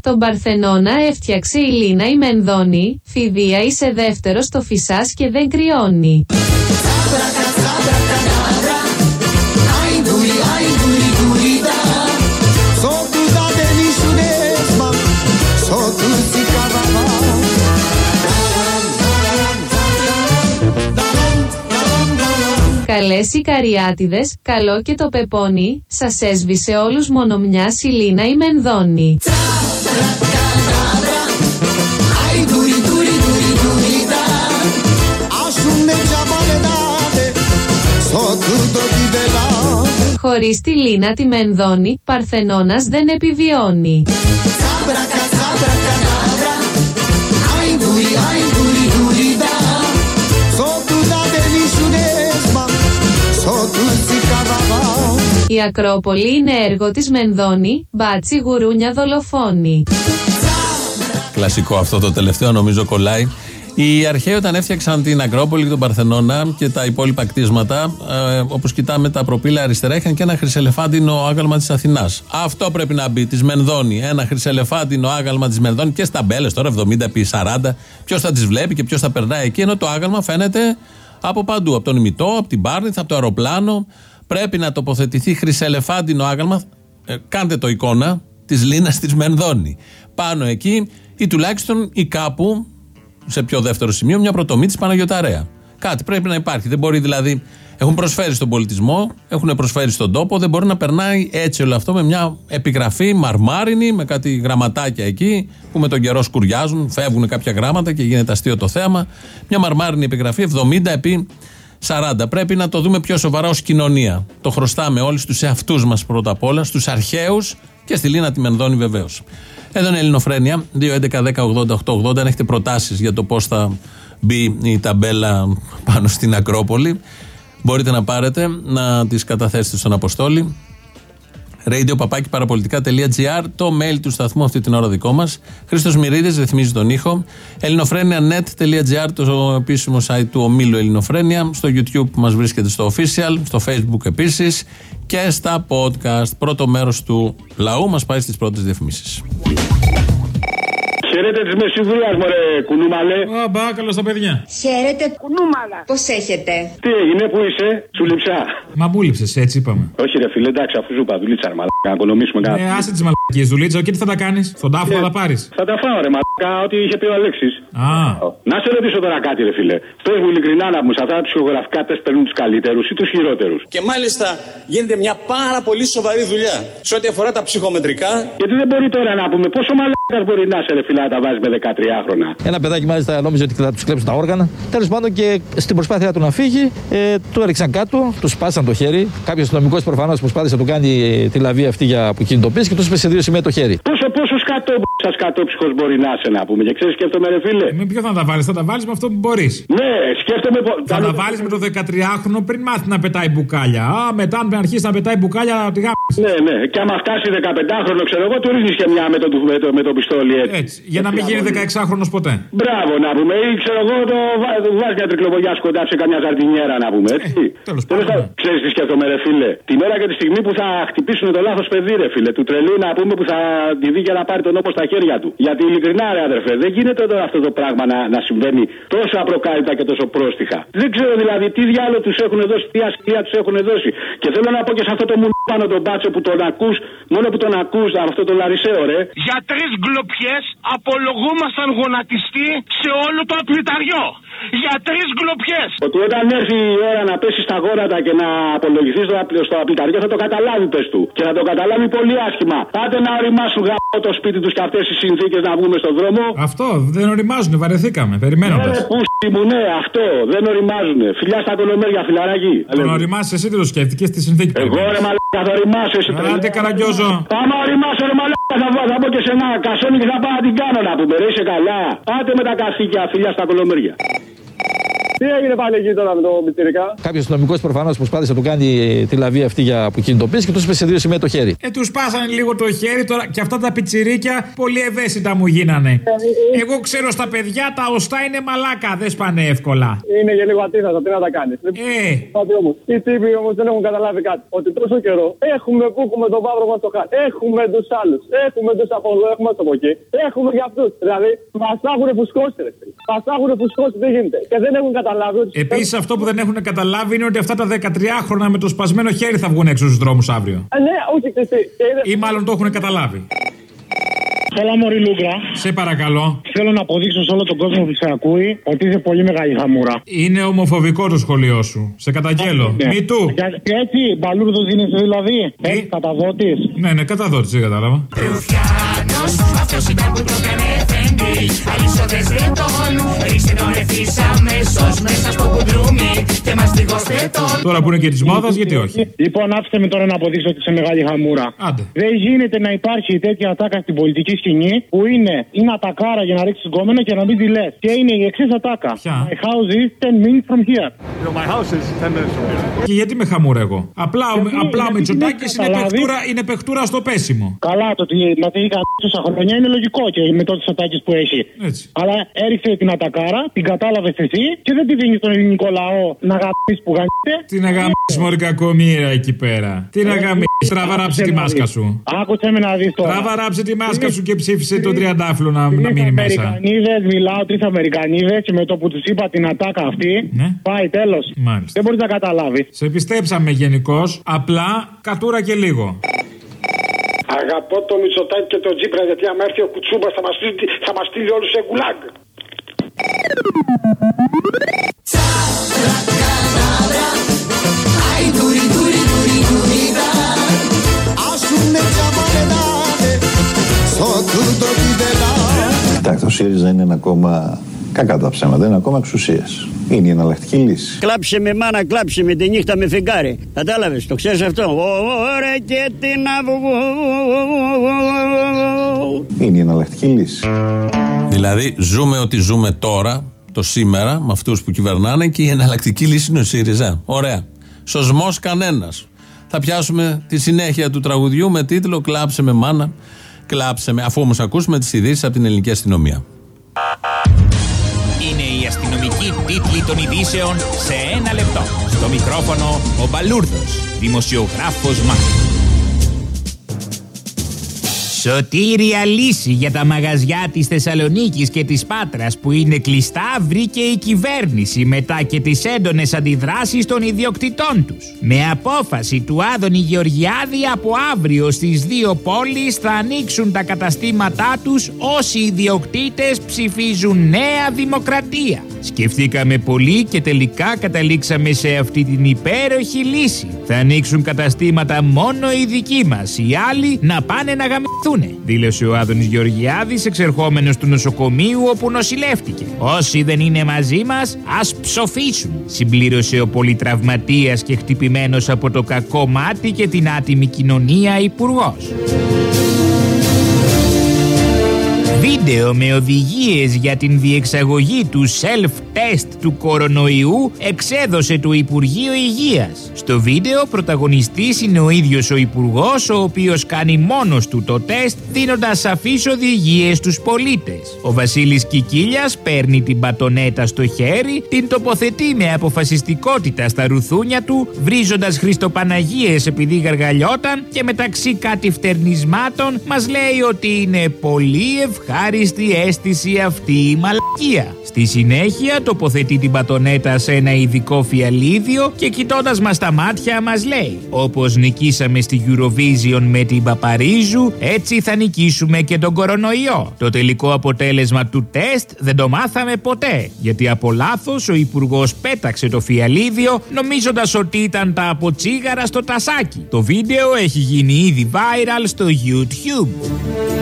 Τον Παρθενώνα έφτιαξε η Λίνα η Μενδώνη, Φιδία είσαι δεύτερος στο φυσάς και δεν κρυώνει. Καλές οι καριάτιδες, καλό και το πεπόνι, σας έσβησε όλους μόνο μια η Λίνα η Μενδώνη. Χωρίς τη Λίνα τη Μενδώνη, Παρθενώνας δεν επιβιώνει. Η Ακρόπολη είναι έργο της Μενδώνη, μπάτσι γουρούνια δολοφόνη. Κλασικό αυτό το τελευταίο νομίζω κολλάει. Οι αρχαίοι όταν έφτιαξαν την Ακρόπολη και τον Παρθενώνα και τα υπόλοιπα κτίσματα, ε, όπως κοιτάμε τα προπύλα αριστερά, είχαν και ένα χρυσελεφάντινο άγαλμα της Αθηνάς. Αυτό πρέπει να μπει, της Μενδώνη. Ένα χρυσελεφάντινο άγαλμα της Μενδώνη και στα μπέλε τώρα, 70 επί 40. Ποιος θα τις βλέπει και ποιος θα περνάει εκεί, ενώ το άγαλμα φαίνεται από παντού. Από τον ημιτό, από την Πάρνηθ, από το αεροπλάνο. Πρέπει να τοποθετηθεί χρυσελεφάντινο άγαλμα. Ε, κάντε το εικόνα της Λίνας της Μενδώνη. Πάνω εκεί ή τουλάχιστον ή κάπου σε πιο δεύτερο σημείο μια πρωτομή της Παναγιοταρέα. Κάτι πρέπει να υπάρχει. Δεν μπορεί δηλαδή. Έχουν προσφέρει στον πολιτισμό, έχουν προσφέρει στον τόπο. Δεν μπορεί να περνάει έτσι όλο αυτό με μια επιγραφή μαρμάρινη, με κάτι γραμματάκια εκεί που με τον καιρό σκουριάζουν, φεύγουν κάποια γράμματα και γίνεται αστείο το θέαμα. Μια μαρμάρινη επιγραφή 70 επί 40. Πρέπει να το δούμε πιο σοβαρά ως κοινωνία. Το χρωστάμε όλοι στου εαυτούς μας πρώτα απ' όλα, στους αρχαίους και στη Λίνα τη Μενδώνη βεβαίως. Εδώ είναι η Ελληνοφρένεια. 2.11.10.80.880. Αν έχετε προτάσεις για το πώς θα μπει η ταμπέλα πάνω στην Ακρόπολη, μπορείτε να πάρετε να τις καταθέσετε στον Αποστόλη radio το mail του σταθμού αυτή την ώρα δικό μας. Χρήστος Μυρίδης ρυθμίζει τον ήχο. ελληνοφρένια.net.gr, το επίσημο site του ομίλου Ελληνοφρένια. Στο YouTube που μας βρίσκεται στο official, στο Facebook επίσης και στα podcast. Πρώτο μέρος του λαού μας πάει στις πρώτες διαφημίσεις. Χαίρετε της Μεσηβρία, μωρέ κουνούμαλε. Α, μπα, καλώς τα παιδιά. Χαίρετε κουνούμαλα. Πώς έχετε; Τι έγινε, πού είσαι, σου λείψα. Μα μου λείψες, έτσι είπαμε. Όχι, ρε φίλε, εντάξει, αφού σου είπα, δουλίτσα, μαλάκα, να οικονομήσουμε κάτι. Ε, άσε τις μαλακίες δουλίτσα, και τι θα τα κάνεις; Στον τάφο θα τα πάρεις; Θα τα φάω, ρε μαλάκα, ό,τι είχε πει ο Αλέξης. Α. Να σε ρωτήσω τώρα κάτι, ρε φίλε. Πες μου ειλικρινά να μου, σε αυτά τα ψυχογραφικά τεστ παίρνουν τους καλύτερους ή τους χειρότερους; Και μάλιστα γίνεται μια πάρα πολύ σοβαρή δουλειά σε ό,τι αφορά τα ψυχομετρικά. Γιατί δεν μπορεί τώρα να πούμε πόσο μαλάκα μπορεί να σε, ρε φίλε, να τα βάζει με 13χρονα. Ένα παιδάκι μάλιστα νόμιζε ότι θα τους κλέψουν τα όργανα. Τέλος πάντων και στην προσπάθειά του να φύγει, ε, του έριξαν κάτω, τους σπάσαν το χέρι. Κάποιος αστυνομικός προφανώς προσπάθησε να του κάνει ε, τη λαβή αυτή για αποκινητοποίηση και τους είπε σε δύο σημεία το χέρι. Πόσο, πόσο σκατό σας κατόψυχος μπορεί να είσαι να πούμε. Και ξέρεις, σκέφτομαι, ρε φίλε. Με ποιο θα τα βάλεις, θα τα βάλεις με αυτό που μπορείς. Ναι, σκέφτομαι. Θα τα βάλεις με το 13χρονο πριν μάθει να πετάει μπουκάλια. Α, μετά αν αρχίσει να πετάει μπουκάλια, τη γάμψει. Ναι, ναι. Και άμα φτάσει 15χρονο, ξέρω εγώ, του ρίχνει και μια με το, με το, με το πιστόλι έτσι. έτσι. Για να μην γίνει 16χρονο ποτέ. Μπράβο να πούμε. Ή ξέρω εγώ, το βάζει μια τρικλοποδιά σκοντά σε καμιά ζαρτινιέρα να πούμε. Έτσι. Ε, Τέλος πάντων. Ξέρεις τι σκέφτομαι, ρε φίλε. Την ώρα και τη στιγμή που θα χτυπήσουν το λάθος παιδί, ρε φίλε. Του τρελού να πούμε που θα τη δει για να πάρει τον νόπο στα χέρια του. Γιατί ειλικρινά, ρε αδερφέ, δεν γίνεται τώρα αυτό το πράγμα να, να συμβαίνει τόσο απροκάλυπτα και τόσο πρόστιχα. Δεν ξέρω δηλαδή τι διάλογο τους έχουν δώσει, τι ασκία τους έχουν δώσει. Και θέλω να πω και σε αυτό το μου πάνω τον μπάτσο που τον ακούς, μόνο που τον ακούς, αυτό το λαρισαίο, ρε. Για τρεις γκλοπιές απολογούμασταν γονατιστή σε όλο το απληταριό. Για τρεις γκλοπιέ. Ότι όταν έρθει η ώρα να πέσει στα γόνατα και να απολογηθείς στο, στο απληταριό θα το καταλάβει, πες του. Και θα το καταλάβει πολύ άσχημα. Άντε να οριμάσουν γάμο το σπίτι τους και αυτές οι συνθήκες να βγούμε στον δρόμο. Αυτό δεν οριμάζουν, βαρεθήκαμε. Περιμένοντας. Ναι, πού μου, ναι, αυτό δεν οριμάζουν. Φιλιά στα κολομέρια, φιλαράκι. Τον οριμάσει εσύ δεν το σκέφτηκες στη συνθήκη. Εγώ ρε μαλάκα θα οριμάσω εσύ. Άντε καραγκιόζο. Άμα οριμάσω ρε μαλάκα θα, θα πω και σε ένα κασόνι και θα πάω να την κάνω να πούμε. Ρε είσαι καλά. Πάτε με τα καθήκια, φιλιά στα κολομέρια. Uh... Τι έγινε πάλι εκεί τώρα με το Μητσιρικά. Κάποιος αστυνομικό προφανώς προσπάθησε να του κάνει τη λαβή αυτή για αποκινητοποίηση και τους είπε σε δύο σημεία το χέρι. Ε, τους πάσανε λίγο το χέρι τώρα και αυτά τα πιτσιρίκια πολύ ευαίσθητα μου γίνανε. Εγώ ξέρω στα παιδιά τα οστά είναι μαλάκα, δεν σπάνε εύκολα. Είναι και λίγο αντίθετα, τι να τα κάνεις. Ε. Όμως, οι τύποι όμως δεν έχουν καταλάβει κάτι. Ότι τόσο καιρό έχουμε που έχουμε τον παύρο μας το χάρτη. Έχουμε τους άλλους. Έχουμε τους από εδώ, έχουμε από εκεί. Έχουμε για αυτούς. Δηλαδή μας έχουν φουσκώσει. Μας έχουν φουσκώσει, δεν γίνεται. Και δεν έχουν καταλάβει καταλάβει ότι. Επίσης, αυτό που δεν έχουν καταλάβει είναι ότι αυτά τα 13χρονα με το σπασμένο χέρι θα βγουν έξω στους δρόμους αύριο. Ε, ναι, όχι, τι. Ή μάλλον το έχουν καταλάβει. Έλα, Μωρή Λούγκρα. Σε παρακαλώ. Θέλω να αποδείξω σε όλο τον κόσμο που σε ακούει ότι είσαι πολύ μεγάλη χαμούρα. Είναι ομοφοβικό το σχολείο σου. Σε καταγγέλω. Ναι. Μη του. Και, και έτσι, μπαλούρδος είναι δηλαδή. Ε, καταδότης. Ναι, ναι, καταδότης, δεν κατάλαβα. Αυτό ήταν που το έκανε εφέντη. Αλυσόδε δεν τον. Ρίξτε τον ευθύ αμέσως μέσα στο κουντρούμι και μας πληγώστε τον. Τώρα που είναι και της μόδας, γιατί όχι; Λοιπόν, άφηστε με τώρα να αποδείξω ότι είσαι μεγάλη χαμούρα. Άντε. Δεν γίνεται να υπάρχει τέτοια ατάκα στην πολιτική σκηνή που είναι, είναι ατακάρα για να ρίξεις γκόμενα και να μην τη λες. Και είναι η εξής ατάκα. Ποια; My house is 10 minutes from here. My house is 10 minutes from here. Και γιατί με χαμούρα εγώ; Απλά, Γιατί- ο, απλά ο γιατί Μητσοτάκης δεν είναι, καταλάβει; παιχτούρα, είναι παιχτούρα στο πέσιμο. Καλά, το ότι να τη είχα τόσα χρόνια είναι λογικό και με τότε ατάκες που έχει. Έτσι. Αλλά έριξε την ατακάρα, την κατάλαβες εσύ και δεν τη δίνεις στον ελληνικό λαό να γαμπεί που γαμπεί Τι να γαμίσεις μωρή κακομήρα εκεί πέρα. Τι να γαμίσεις. Τράβα ράψε τη μάσκα σου. Άκουσε με να δεις τώρα. Τράβα ράψε τη μάσκα σου και ψήφισε τον τριαντάφυλλο να, να μείνει μέσα. Αμερικανίδες, μιλάω τρεις Αμερικανίδες και με το που τους είπα την ατάκα αυτή. Πάει τέλος. Μάλιστα. Δεν μπορείς να καταλάβεις. Σε πιστέψαμε γενικώς. Απλά κατούρα και λίγο. Αγαπώ το Μητσοτάκη και το Τζίπρα γιατί άμα έρθει ο Κουτσούμπας θα μας στείλει, θα μας στείλει όλους σε γκουλάγκ. Κοιτάξτε, ο ΣΥΡΙΖΑ είναι ένα κόμμα κακά τα ψέματα, είναι ένα κόμμα εξουσίας. Είναι η εναλλακτική λύση. Κλάψε με μάνα, κλάψε με τη νύχτα με φεγγάρι. Κατάλαβες, το ξέρεις αυτό; Ωραία και την Είναι η εναλλακτική λύση. Δηλαδή, ζούμε ότι ζούμε τώρα, το σήμερα, με αυτούς που κυβερνάνε και η εναλλακτική λύση είναι ο ΣΥΡΙΖΑ. Ωραία. Σωσμός κανένας. Θα πιάσουμε τη συνέχεια του τραγουδιού με τίτλο Κλάψε με μάνα, κλάψε με, αφού όμως ακούσουμε τις ειδήσεις από την ελληνική αστυνομία. Είναι η αστυνομική τίτλη των ειδήσεων σε ένα λεπτό. Στο μικρόφωνο ο Μπαλούρδος, δημοσιογράφος Μάρκος. Σωτήρια λύση για τα μαγαζιά της Θεσσαλονίκης και της Πάτρας που είναι κλειστά βρήκε η κυβέρνηση μετά και τις έντονες αντιδράσεις των ιδιοκτητών τους. Με απόφαση του Άδωνη Γεωργιάδη από αύριο στις δύο πόλεις θα ανοίξουν τα καταστήματά τους όσοι ιδιοκτήτες ψηφίζουν νέα δημοκρατία. Σκεφτήκαμε πολύ και τελικά καταλήξαμε σε αυτή την υπέροχη λύση. Θα ανοίξουν καταστήματα μόνο οι δικοί μας, οι άλλοι να πάνε να γαμηθούνε, δήλωσε ο Άδωνης Γεωργιάδης εξερχόμενος του νοσοκομείου όπου νοσηλεύτηκε. Όσοι δεν είναι μαζί μας, ας ψοφήσουν, συμπλήρωσε ο πολυτραυματίας και χτυπημένος από το κακό μάτι και την άτιμη κοινωνία υπουργός. Βίντεο με οδηγίες για την διεξαγωγή του self-test του κορονοϊού εξέδωσε το Υπουργείο Υγείας. Στο βίντεο πρωταγωνιστής είναι ο ίδιος ο Υπουργός, ο οποίος κάνει μόνος του το τεστ δίνοντας σαφείς οδηγίες στους πολίτες. Ο Βασίλης Κικίλιας παίρνει την πατονέτα στο χέρι, την τοποθετεί με αποφασιστικότητα στα ρουθούνια του, βρίζοντας Χριστοπαναγίες επειδή γαργαλιόταν και μεταξύ κάτι φτερνισμάτων μας λέει ότι είναι πολύ ευχάριστη αίσθηση αυτή η μαλακία. Στη συνέχεια τοποθετεί την πατονέτα σε ένα ειδικό φιαλίδιο και κοιτώντας μας τα μάτια μας λέει Όπως νικήσαμε στη Eurovision με την Παπαρίζου έτσι θα νικήσουμε και τον κορονοϊό. Το τελικό αποτέλεσμα του τεστ δεν το μάθαμε ποτέ γιατί από λάθος ο υπουργός πέταξε το φιαλίδιο νομίζοντας ότι ήταν τα αποτσίγαρα στο τασάκι. Το βίντεο έχει γίνει ήδη viral στο YouTube.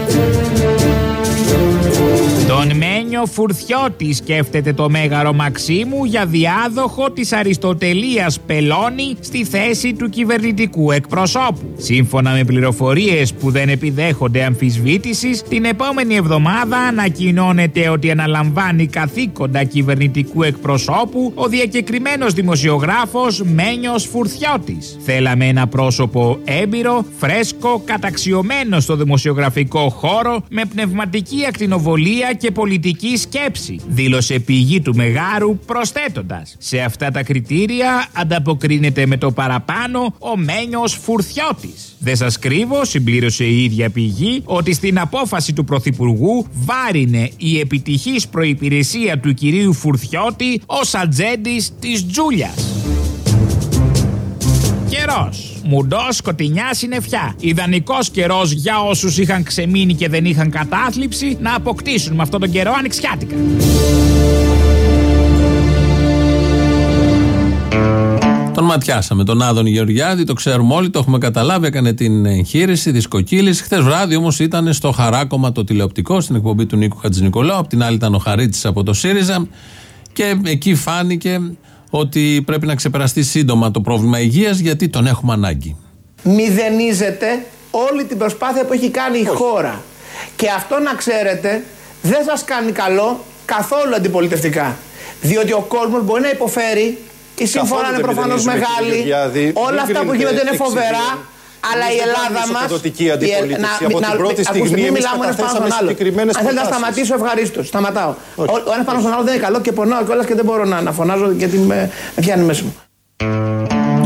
Τον Μένιο Φουρθιώτης σκέφτεται το Μέγαρο Μαξίμου για διάδοχο της Αριστοτελείας Πελώνη στη θέση του κυβερνητικού εκπροσώπου. Σύμφωνα με πληροφορίες που δεν επιδέχονται αμφισβήτησης, την επόμενη εβδομάδα ανακοινώνεται ότι αναλαμβάνει καθήκοντα κυβερνητικού εκπροσώπου ο διακεκριμένος δημοσιογράφος Μένιος Φουρθιώτης. Θέλαμε ένα πρόσωπο έμπειρο, φρέσκο, καταξιωμένο στο δημοσιογραφικό χώρο, με πνευματική ακτινοβολία και πολιτική σκέψη, δήλωσε πηγή του Μεγάρου προσθέτοντας. Σε αυτά τα κριτήρια ανταποκρίνεται με το παραπάνω ο Μένιος Φουρθιώτης. Δεν σας κρύβω, συμπλήρωσε η ίδια πηγή, ότι στην απόφαση του Πρωθυπουργού βάρινε η επιτυχής προϋπηρεσία του κυρίου Φουρθιώτη ως ατζέντη της Τζούλιας. Καιρός. Μουντός, σκοτεινιάς, συννεφιά. Ιδανικός καιρός για όσους είχαν ξεμείνει και δεν είχαν κατάθλιψη να αποκτήσουν με αυτόν τον καιρό ανοιξιάτικα. Τον ματιάσαμε, τον Άδων Γεωργιάδη, το ξέρουμε όλοι, το έχουμε καταλάβει. Έκανε την εγχείρηση, δισκοκύληση. Χθες βράδυ όμως ήταν στο χαράκομα το τηλεοπτικό, στην εκπομπή του Νίκου Χατζηνικολάου. Απ' την άλλη ήταν ο Χαρίτη από το ΣΥΡΙΖΑ. Και εκεί φάνηκε ότι πρέπει να ξεπεραστεί σύντομα το πρόβλημα υγείας γιατί τον έχουμε ανάγκη. Μηδενίζεται όλη την προσπάθεια που έχει κάνει η χώρα. Και αυτό να ξέρετε δεν σας κάνει καλό καθόλου αντιπολιτευτικά. Διότι ο κόσμος μπορεί να υποφέρει, η σύμφωνα είναι προφανώς μεγάλη, όλα αυτά που γίνονται είναι φοβερά, αλλά η Ελλάδα μας. Από την πρώτη στιγμή μην μιλάμε ένα πάνω στον άλλο. Αν θέλετε να σταματήσω, ευχαρίστως. Σταματάω. Ο ένας πάνω στον άλλο δεν είναι καλό και πονάω κιόλας και δεν μπορώ να, να φωνάζω γιατί με πιάνει μέσα μου.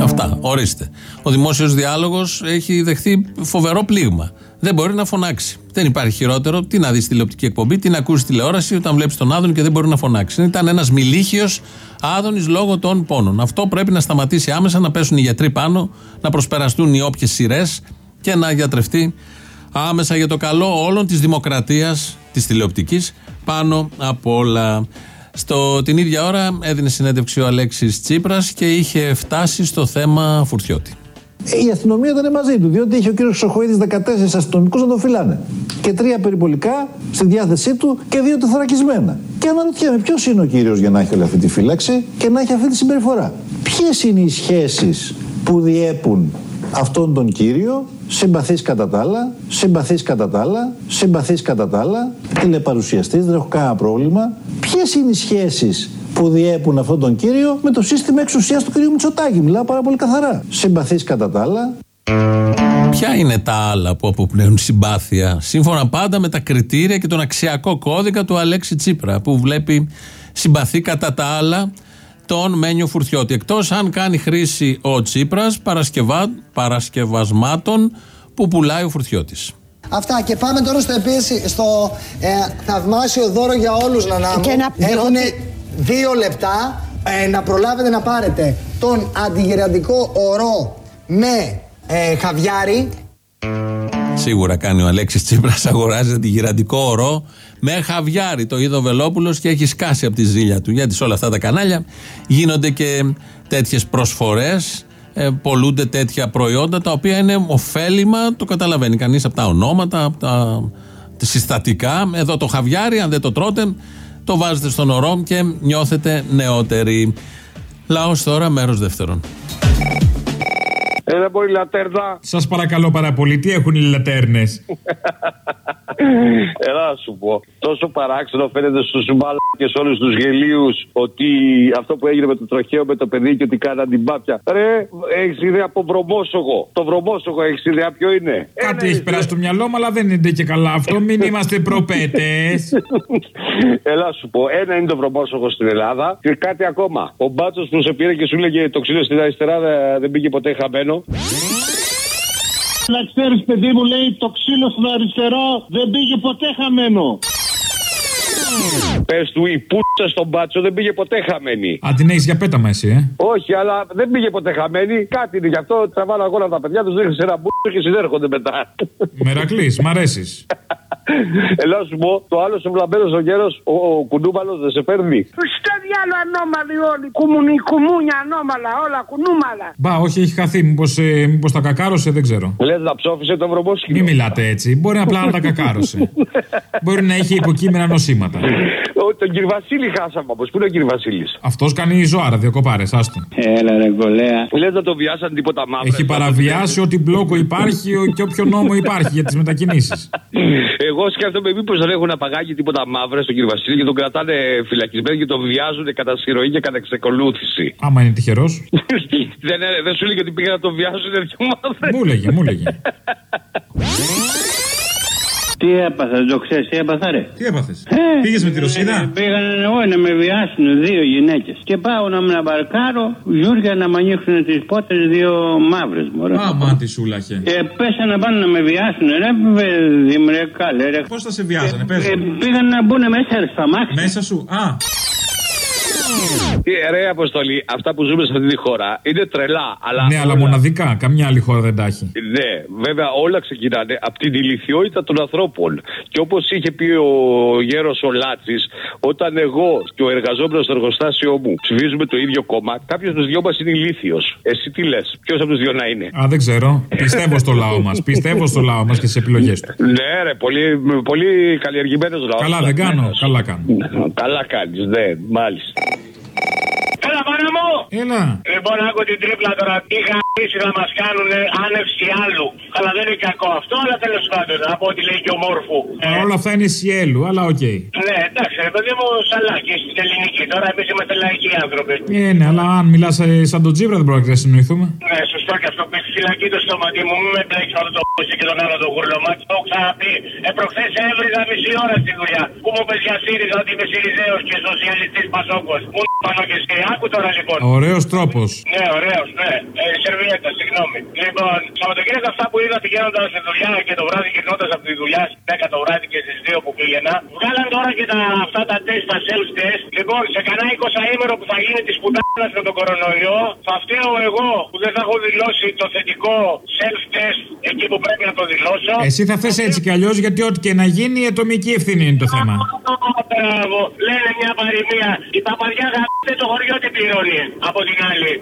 Αυτά, ορίστε. Ο δημόσιος διάλογος έχει δεχθεί φοβερό πλήγμα. Δεν μπορεί να φωνάξει. Δεν υπάρχει χειρότερο. Τι να δεις τηλεοπτική εκπομπή, τι να ακούσει τηλεόραση όταν βλέπεις τον Άδωνη και δεν μπορεί να φωνάξει. Ήταν ένας μιλίχιο Άδωνης λόγω των πόνων. Αυτό πρέπει να σταματήσει άμεσα, να πέσουν οι γιατροί πάνω, να προσπεραστούν οι όποιες σειρές και να γιατρευτεί άμεσα για το καλό όλων της δημοκρατίας της τηλεοπτικής πάνω απ' όλα. Στο, την ίδια ώρα έδινε συνέντευξη ο Αλέξης Τσίπρας και είχε φτάσει στο θέμα Φουρτιώτη. Η αστυνομία ήταν μαζί του, διότι είχε ο κύριος Χρυσοχοίδη 14 αστυνομικούς να τον φυλάνε. Και τρία περιπολικά στη διάθεσή του και δύο τεθωρακισμένα. Και αναρωτιέμαι ποιος είναι ο κύριος για να έχει όλη αυτή τη φύλαξη και να έχει αυτή τη συμπεριφορά; Ποιες είναι οι σχέσεις που διέπουν αυτόν τον κύριο, συμπαθής κατά τα άλλα, συμπαθής κατά τα άλλα, συμπαθής κατά τα άλλα, τηλεπαρουσιαστής, δεν έχω κανένα πρόβλημα. Ποιες είναι οι σχέσεις που διέπουν αυτόν τον κύριο με το σύστημα εξουσίας του κυρίου Μητσοτάκη. Μιλάω πάρα πολύ καθαρά. Συμπαθής κατά τα άλλα. Ποια είναι τα άλλα που αποπνέουν συμπάθεια, σύμφωνα πάντα με τα κριτήρια και τον αξιακό κώδικα του Αλέξη Τσίπρα, που βλέπει συμπαθή κατά τα άλλα τον Μένιο Φουρτιώτη. Εκτός αν κάνει χρήση ο Τσίπρας παρασκευασμάτων που πουλάει ο Φουρτιώτης. Αυτά και πάμε τώρα στο, επίση, στο ε, θαυμάσιο δώρο για όλους να Και να Έχουν δύο λεπτά ε, να προλάβετε να πάρετε τον αντιγεραντικό ορό με ε, χαβιάρι. Σίγουρα κάνει ο Αλέξης Τσίπρας αγοράζει αντιγυραντικό ορό με χαβιάρι. Το είδε ο Βελόπουλος και έχει σκάσει από τη ζήλια του. Γιατί σε όλα αυτά τα κανάλια γίνονται και τέτοιες προσφορές. Ε, πολλούνται τέτοια προϊόντα τα οποία είναι ωφέλιμα, το καταλαβαίνει κανείς από τα ονόματα, από τα, συστατικά. Εδώ το χαβιάρι, αν δεν το τρώτε, το βάζετε στον ορό και νιώθετε νεότεροι. Λαός τώρα, μέρος δεύτερον. Έλα, μπορεί λατέρνα. Σας παρακαλώ πάρα πολύ, τι έχουν οι λατέρνες; Έλα να σου πω. Τόσο παράξενο φαίνεται στους και σε όλους τους γελίους ότι αυτό που έγινε με το τροχαίο με το παιδί και ότι κάναν την πάπια. Ρε, έχεις ιδέα από βρωμόσογο. Το βρωμόσογο έχεις ιδέα ποιο είναι; Κάτι έχει περάσει στο μυαλό μου, αλλά δεν είναι και καλά αυτό. Μην είμαστε προπέτες. Έλα σου πω. Ένα είναι το βρωμόσογο στην Ελλάδα και κάτι ακόμα. Ο μπάτσος που σε πήρε και σου λέγε το ξύλο στην αριστερά δεν πήγε ποτέ χαμένο. Να ξέρει, παιδί μου, λέει το ξύλο στο αριστερό δεν πήγε ποτέ χαμένο. Πες του η πούτσα στον μπάτσο δεν πήγε ποτέ χαμένη. Α, την έχεις για πέταμα εσύ, ε. Όχι, αλλά δεν πήγε ποτέ χαμένη. Κάτι είναι γι' αυτό. Τραβάνε αγώνα τα παιδιά τους, ρίχνεις ένα μπούτσο και συνέρχονται μετά. Μερακλής, μ' αρέσεις. Ελά σου πω, το άλλο ο βλαμπέρος ο γέρος, ο, ο κουνούμαλο δεν σε παίρνει. Στο διάλογο ανώμαλοι όλοι. Κουμουνι, κουμούνια ανώμαλα, όλα κουνούμαλα. Μπα, όχι, έχει χαθεί. Μήπως ε, μήπως τα κακάρωσε, δεν ξέρω. Λες να ψόφισε το βρωμόσχημα. Μην μιλάτε έτσι. Μπορεί απλά να τα κακάρωσε. Μπορεί να έχει υποκείμενα νοσήματα. Ο, τον κύριο Βασίλη χάσαμε όμως. Πού είναι ο κύριος Βασίλης; Αυτός κάνει ζωάρα, διακοπάρες, άστο. Έλα, ρε κολέα. Λες να το βιάσαν τίποτα μαύρο. Έχει παραβιάσει ό,τι μπλόκο υπάρχει και όποιο νόμο υπάρχει για τις μετακινήσεις. Εγώ σκέφτομαι μήπως δεν έχουν απαγάγει τίποτα μαύρα στον κύριο Βασίλη και τον κρατάνε φυλακισμένο και τον βιάζουν κατά συρροή και κατά εξεκολούθηση. Άμα είναι τυχερός. δεν, δεν σου λέει ότι πήγα να τον βιάζουν τέτοιο μαύρο. Μου λέγε, μου λέγε. Τι έπαθα, δεν το ξέρεις, τι έπαθα, ρε; Τι έπαθες; Ε, Πήγες με τη Ρωσίδα; Ε, πήγαν εγώ να με βιάσουν δύο γυναίκες. Και πάω να με μπαρκάρω, Γιούρια να με ανοίξουν τις πότε δύο μαύρες μου. Α, μα τι σούλαχε. Και πέσα να πάνε να με βιάσουν, ρε, παιδί μου, ρε, καλέ, ρε. Πώς θα σε βιάζανε, πες. Ε, πήγαν να μπουν μέσα στα μάτια. Μέσα σου, α. Τι ρε Αποστολή, αυτά που ζούμε σε αυτή τη χώρα είναι τρελά. Αλλά ναι, αλλά μοναδικά. Καμιά άλλη χώρα δεν τα έχει. Ναι, βέβαια όλα ξεκινάνε από την ηλικιότητα των ανθρώπων. Και όπως είχε πει ο γέρος ο Λάτσης, όταν εγώ και ο εργαζόμενος στο εργοστάσιο μου ψηφίζουμε το ίδιο κόμμα, κάποιος από τους δυο μας είναι ηλίθιος. Εσύ τι λες, ποιος από τους δύο να είναι; Α, δεν ξέρω. Πιστεύω στο λαό μας. Πιστεύω στο λαό μας και στις επιλογές του. Ναι, ρε, πολύ, πολύ καλλιεργημένος λαός. Καλά, δεν κάνω. Καλά κάνω. Καλά κάνεις, ναι, μάλιστα. Έλα, πάνω μου! Έλα! Λοιπόν, άκου την τρίπλα τώρα. Τι γαμίσει να μας κάνουν άνευση άλλου. Αλλά δεν είναι κακό αυτό, αλλά τέλος πάντων, από ό,τι λέει και ο Μόρφου. Όλα αυτά είναι σιέλου, αλλά οκ. Ναι, εντάξει, ρε παιδί μου, σαλάκι στην ελληνική. Τώρα εμείς είμαστε λαϊκοί άνθρωποι. Ε, ναι, αλλά αν μιλάς σαν τον Τζίβρα δεν πρόκειται να συνοηθούμε. Ναι, σωστό και αυτό που έχει φυλακή το στόματι μου. Μην με μπλέξει όλο το πούσι και τον άλλο τον γουρλωμάτι. Το έχω ξαναπεί. Ε, προχθές έβριζα μισή ώρα στη δουλειά. Που μου πες για ΣΥΡΙΖΑ ότι είμαι ΣΥΡΙΖΑΕΟ και σοσιαλιστής Πασόκος. Μου πάνω και εσύ. Άκου τώρα λοιπόν. Ωραίος τρόπος. Ναι, ωραίος, ναι. Ε, σερβιέτα, συγγνώμη. Λοιπόν, Σαββατοκύριακο αυτά που είδα πηγαίνοντας σε δουλειά και το βράδυ γυρνώντας από τη δουλειά στις 10 το βράδυ και στις 2 που πήγαινα. Βγάλαν τώρα και τα, αυτά τα τεστ, τα self test. Λοιπόν, σε κανένα 20 ήμερο που θα γίνει της πουτάνα με τον κορονοϊό, θα φταίω εγώ που δεν θα έχω δηλώσει το θετικό self test εκεί που πρέπει να το δηλώσω. Εσύ θα θες έτσι κι αλλιώς γιατί ό,τι και να γίνει η ατομική ευθύνη είναι το θέμα. Μπράβο, λένε μια παροιμία. Η παπαδιά γαμπτέ το χωριό τι πληρώνει από την άλλη.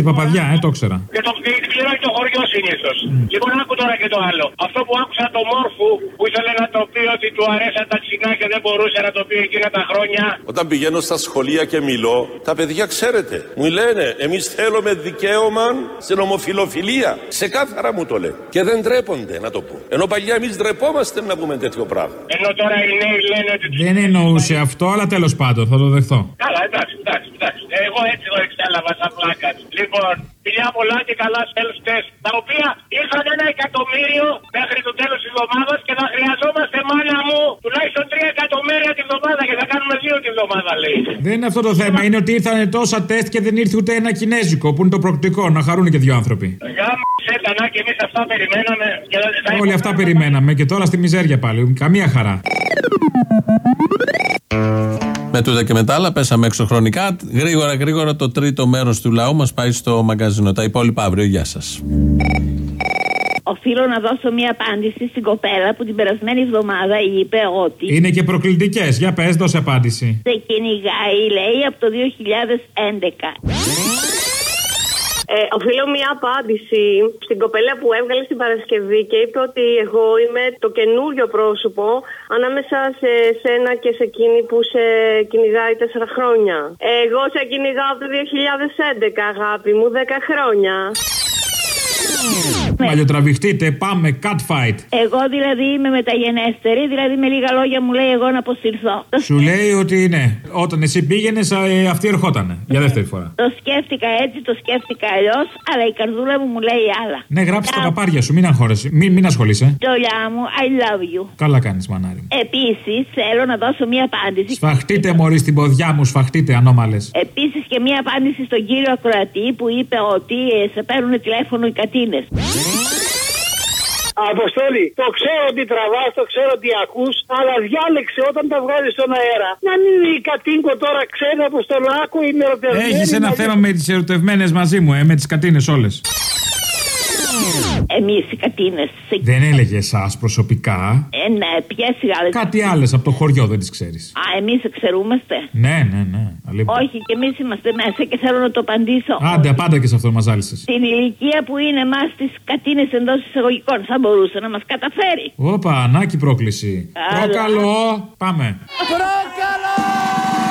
Γαμμένη παπαδιά, ε, το ήξερα. Και το την πληρώνει το χωριό συνήθω. Λοιπόν, άκου τώρα και το άλλο. Αυτό που άκουσα το μόρφου που ήθελε να το πει ότι του αρέσαν τα ξινά και δεν μπορούσε να το πει εκείνα τα χρόνια. Όταν πηγαίνω στα σχολεία και μιλώ, τα παιδιά ξέρετε, μου λένε εμείς θέλουμε δικαίωμα στην ομοφιλοφιλία. Ξεκάθαρα μου το λένε. Και δεν ντρέπονται να το πω. Ενώ παλιά εμείς ντρεπόμαστε να πούμε τέτοιο πράγμα. Ενώ τώρα οι νέοι λένε ότι. Δεν εννοούσε αυτό, αλλά τέλος πάντων θα το δεχθώ. Καλά, εντάξει, εντάξει, εντάξει. Εγώ έτσι το εξέλαβα σαν πλάκα. Λοιπόν, φιλιά πολλά και καλά self test. Τα οποία ήρθαν ένα εκατομμύριο μέχρι το τέλος της εβδομάδας και θα χρειαζόμαστε μάνα μου τουλάχιστον τρία εκατομμύρια τη βδομάδα και θα κάνουμε δύο τη βδομάδα, λέει. Δεν είναι αυτό το θέμα. Είναι ότι ήρθαν τόσα τεστ και δεν ήρθε ούτε ένα κινέζικο που είναι το προκτικό. Να χαρούν και δύο άνθρωποι. Γάμισε τα και εμείς αυτά περιμέναμε. Και θα Όλοι αυτά περιμέναμε και τώρα στη μιζέρια πάλι. Καμία χαρά. Με τούτα και μετά άλλα πέσαμε έξω χρονικά. Γρήγορα, γρήγορα το τρίτο μέρος του λαού μας πάει στο μαγκαζίνο. Τα υπόλοιπα αύριο. Γεια σας. Οφείλω να δώσω μία απάντηση στην κοπέλα που την περασμένη εβδομάδα είπε ότι. Είναι και προκλητικές. Για πες, δώσε απάντηση. Σε κυνηγάει, λέει, από το 2011. Ε, οφείλω μια απάντηση στην κοπέλα που έβγαλε στην Παρασκευή και είπε ότι εγώ είμαι το καινούριο πρόσωπο ανάμεσα σε σένα και σε εκείνη που σε κυνηγάει τέσσερα χρόνια. Εγώ σε κυνηγάω από το 2011, αγάπη μου, 10 χρόνια. Μαλλιοτραβηχτείτε, πάμε, cat fight. Εγώ δηλαδή είμαι μεταγενέστερη, δηλαδή με λίγα λόγια μου λέει εγώ να αποσυρθώ. Σου λέει ότι ναι, όταν εσύ πήγαινες, αυτή ερχότανε για δεύτερη φορά. Το σκέφτηκα έτσι, το σκέφτηκα αλλιώς, αλλά η καρδούλα μου μου λέει άλλα. Ναι, γράψει τα παπάρια σου, μην αγχώρεσαι, μην, μην ασχολείσαι. Τζολιά μου, I love you. Καλά κάνεις, μανάρι. Επίσης, θέλω να δώσω μία απάντηση. Σφαχτείτε, Μωρή, στην ποδιά μου, σφαχτείτε, ανώμαλες. Επίσης και μία απάντηση στον κύριο Ακροατή που είπε ότι ε, σε παίρνουν τηλέφωνο οι κατίνε. Αποστόλη, το ξέρω ότι τραβάς, το ξέρω ότι ακούς, αλλά διάλεξε όταν τα βγάζεις στον αέρα. Να μην είναι η κατίνκο τώρα ξέρει από στον άκου ή με ερωτευμένη. Έχεις ένα θέμα με τις ερωτευμένες μαζί μου, ε, με τις κατίνες όλες. Εμείς οι κατίνε. Δεν έλεγε εσάς προσωπικά. Ε, ναι, ποιε οι άλλε. Κάτι άλλες από το χωριό δεν τις ξέρεις. Α, εμείς εξαιρούμαστε. Ναι, ναι, ναι. Αλήθεια. Όχι, και εμείς είμαστε μέσα και θέλω να το απαντήσω. Άντε, απάντα και σε αυτό μας ζάλισε. Στην ηλικία που είναι εμάς τις κατίνε εντός εισαγωγικών θα μπορούσε να μας καταφέρει. Όπα, ανάκη πρόκληση. Αλλά... Προκαλώ. Πάμε. Προκαλώ!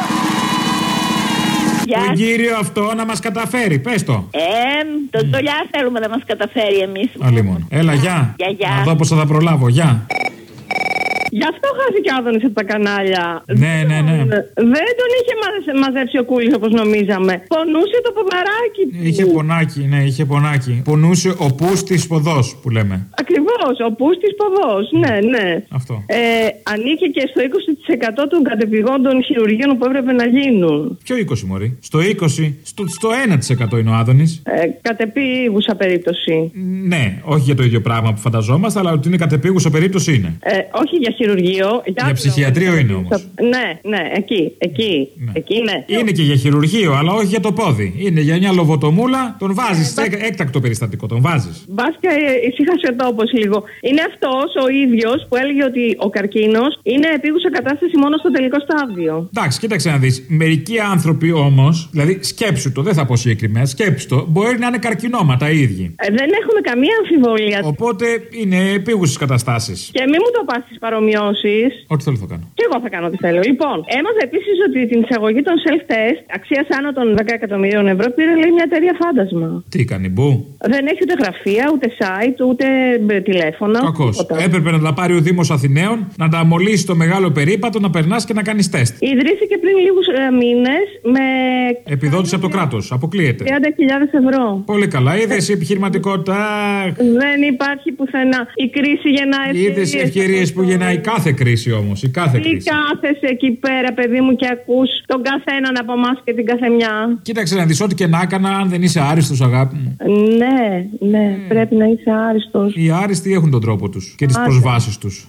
Τον κύριο αυτό να μας καταφέρει, πες το. Ε, τον τολιά θέλουμε να μας καταφέρει εμείς. Αλλήμον. Έλα, γεια. Γεια, γεια. Να δω πώ θα προλάβω, γεια. Γι' αυτό χάθηκε ο Άδωνης από τα κανάλια. Ναι, ναι, ναι. Δεν τον είχε μαζε- μαζέψει ο Κούλης όπως νομίζαμε. Πονούσε το ποδαράκι του. Είχε πονάκι, ναι, είχε πονάκι. Πονούσε ο πούς της ποδός που λέμε. Ακριβώς, ο πούστη ποδός. Ναι, ναι. Αυτό. Ε, ανήκε και στο 20% των κατεπηγόντων χειρουργείων που έπρεπε να γίνουν. Ποιο 20 μωρή; Στο 20, στο, στο 1% είναι ο Άδωνης. Ε, κατεπίγουσα περίπτωση. Ναι, όχι για το ίδιο πράγμα που φανταζόμαστε, αλλά ότι είναι κατεπίγουσα περίπτωση είναι. Ε, όχι για χειρουργείο. Για ψυχιατρίο είναι όμως. Ναι, ναι, εκεί, εκεί. Εκεί, ναι. Είναι και για χειρουργείο, αλλά όχι για το πόδι. Είναι για μια λοβοτομούλα, τον βάζεις σε έκτακτο περιστατικό, τον βάζεις. Μπάσκα ε, ησύχασε ο τόπο λίγο. Είναι αυτός ο ίδιος που έλεγε ότι ο καρκίνος είναι επίγουσα κατάσταση μόνο στο τελικό στάδιο. Εντάξει, κοίταξε να δεις. Μερικοί άνθρωποι όμως, δηλαδή σκέψου το, δεν θα πω συγκεκριμένα, σκέψου το, μπορεί να είναι καρκινόματα οι ίδιοι. Ε, δεν έχουμε καμία αμφιβολία. Οπότε είναι επίγουσες καταστάσεις. Και μη μου το πα στι παρομοίε σημειώσεις. Ό,τι θέλω θα κάνω. Και εγώ θα κάνω ό,τι θέλω. Λοιπόν, έμαθα επίσης ότι την εισαγωγή των self-test αξία άνω των 10 εκατομμυρίων ευρώ πήρε λέει μια εταιρεία φάντασμα. Τι κάνει, μπου; Δεν έχει ούτε γραφεία, ούτε site, ούτε ε, τηλέφωνο. Κακός. τίποτα. Έπρεπε να τα πάρει ο Δήμος Αθηναίων, να τα μολύσει το μεγάλο περίπατο, να περνάς και να κάνεις τεστ. Ιδρύθηκε πριν λίγους μήνες με Επιδότηση από το κράτος. Αποκλείεται. 30.000 ευρώ. Πολύ καλά. Είδες η επιχειρηματικότητα. Δεν υπάρχει πουθενά. Η κρίση γεννάει Είδες ευκαιρίες. ευκαιρίες που γεννάει κάθε κρίση όμως. Η κάθε Τι κρίση. κάθεσαι εκεί πέρα, παιδί μου, και ακούς τον καθέναν από εμάς και την καθεμιά. Κοίταξε να δεις ό,τι και να έκανα, αν δεν είσαι άριστος, αγάπη μου. Ναι, ναι, πρέπει να είσαι άριστος. Οι άριστοι έχουν τον τρόπο τους και τις Άντε. προσβάσεις τους.